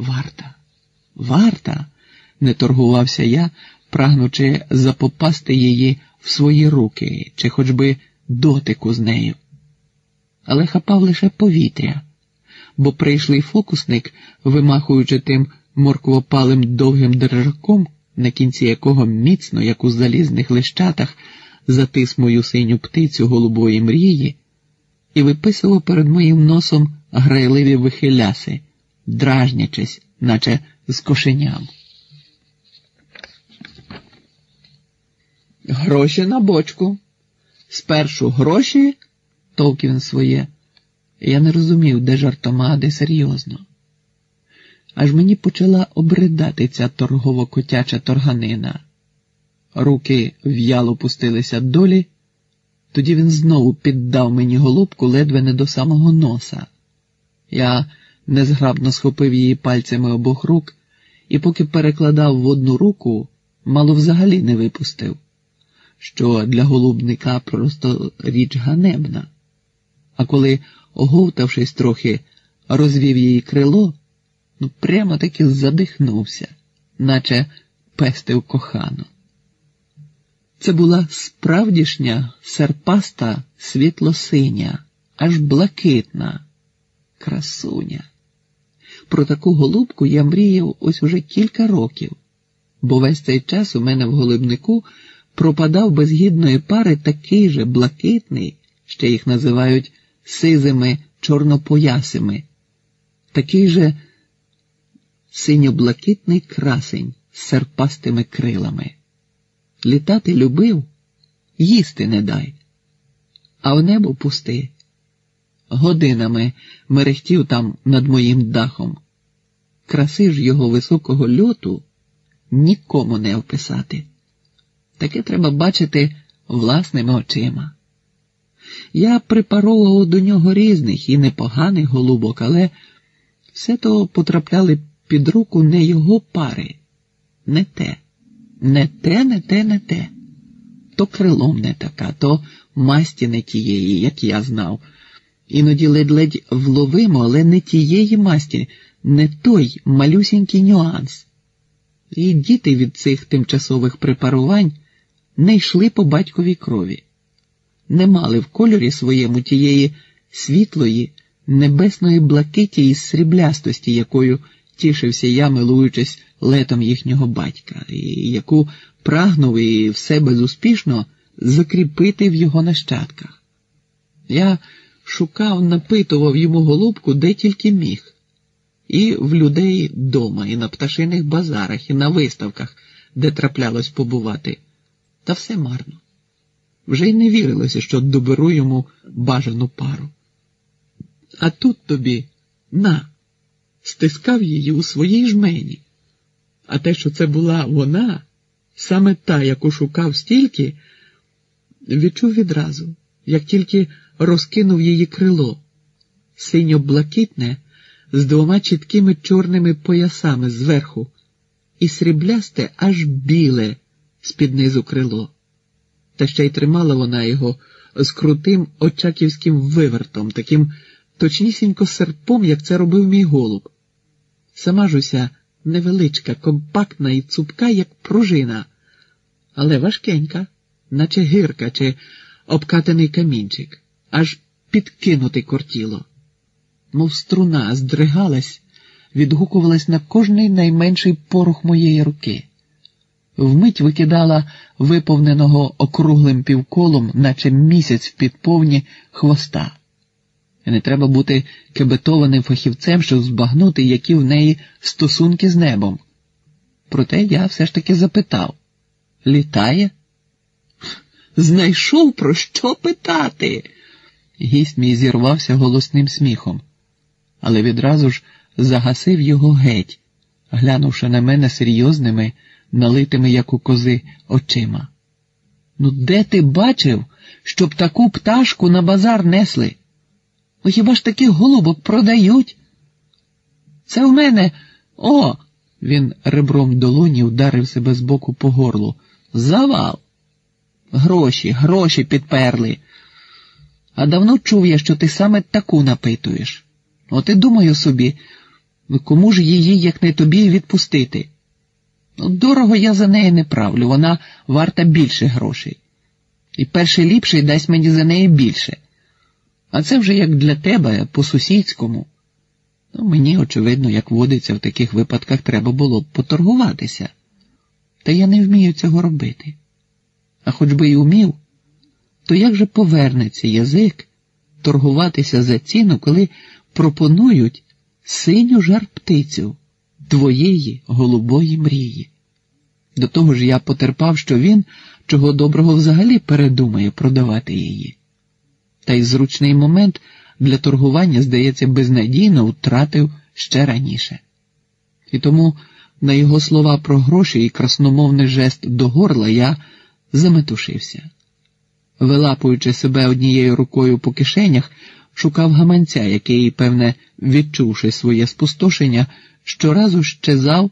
Варта, варта, не торгувався я, прагнучи запопасти її в свої руки чи хоч би дотику з нею. Але хапав лише повітря, бо прийшлий фокусник, вимахуючи тим морквопалим довгим держаком, на кінці якого міцно, як у залізних лищатах, затис мою синю птицю голубої мрії, і виписував перед моїм носом грайливі вихиляси, дражнячись, наче з кошеням. Гроші на бочку. Спершу гроші, товк своє. Я не розумів, де жартома, де серйозно. Аж мені почала обридати ця торгово-котяча торганина. Руки в'яло пустилися долі, тоді він знову піддав мені голубку ледве не до самого носа. Я незграбно схопив її пальцями обох рук і, поки перекладав в одну руку, мало взагалі не випустив, що для голубника просто річ ганебна. А коли, оговтавшись трохи, розвів її крило, ну прямо таки задихнувся, наче пестив кохану. Це була справдішня серпаста світло-синя, аж блакитна красуня. Про таку голубку я мріяв ось уже кілька років, бо весь цей час у мене в голубнику пропадав без гідної пари такий же блакитний, ще їх називають сизими чорнопоясими, такий же синьо-блакитний красень з серпастими крилами. Літати любив, їсти не дай, а в небо пусти. Годинами мерехтів там над моїм дахом. Краси ж його високого льоту нікому не описати. Таке треба бачити власними очима. Я припаровував до нього різних і непоганих голубок, але все то потрапляли під руку не його пари, не те. Не те, не те, не те. То крилом не така, то масті не тієї, як я знав. Іноді ледь-ледь вловимо, але не тієї масті, не той малюсінький нюанс. І діти від цих тимчасових препарувань не йшли по батьковій крові, не мали в кольорі своєму тієї світлої, небесної блакиті і сріблястості, якою тішився я, милуючись летом їхнього батька, і яку прагнув і все безуспішно закріпити в його нащадках. Я шукав, напитував йому голубку де тільки міг, і в людей дома, і на пташиних базарах, і на виставках, де траплялось побувати, та все марно. Вже й не вірилося, що доберу йому бажану пару. А тут тобі на стискав її у своїй жмені. А те, що це була вона, саме та, яку шукав стільки, відчув відразу, як тільки розкинув її крило, синьо-блакитне, з двома чіткими чорними поясами зверху, і сріблясте аж біле з-під низу крило. Та ще й тримала вона його з крутим очаківським вивертом, таким точнісінько серпом, як це робив мій голуб. Сама ж уся невеличка, компактна і цупка, як пружина, але важкенька, наче гирка чи обкатаний камінчик, аж підкинути кортіло. Мов струна здригалась, відгукувалась на кожний найменший порух моєї руки. Вмить викидала виповненого округлим півколом, наче місяць в підповні хвоста. Не треба бути кебетованим фахівцем, щоб збагнути, які в неї стосунки з небом. Проте я все ж таки запитав літає? Знайшов про що питати. Гість мій зірвався голосним сміхом, але відразу ж загасив його геть, глянувши на мене серйозними, налитими, як у кози, очима. Ну, де ти бачив, щоб таку пташку на базар несли? Ну хіба ж таких голубок продають? Це в мене. О! Він ребром долоні ударив себе з боку по горлу. Завал. Гроші, гроші підперли. А давно чув я, що ти саме таку напитуєш. От і думаю собі, кому ж її, як не тобі, відпустити? Ну, дорого я за неї не правлю, вона варта більше грошей. І перший ліпший дасть мені за неї більше. А це вже як для тебе, по-сусідському. Ну, мені, очевидно, як водиться в таких випадках, треба було б поторгуватися. Та я не вмію цього робити. А хоч би й умів, то як же повернеться язик торгуватися за ціну, коли пропонують синю жар птицю твоєї голубої мрії? До того ж я потерпав, що він чого доброго взагалі передумає продавати її. Та й зручний момент для торгування, здається, безнадійно втратив ще раніше. І тому на його слова про гроші і красномовний жест до горла я заметушився. Вилапуючи себе однією рукою по кишенях, шукав гаманця, який, певне, відчувши своє спустошення, щоразу щезав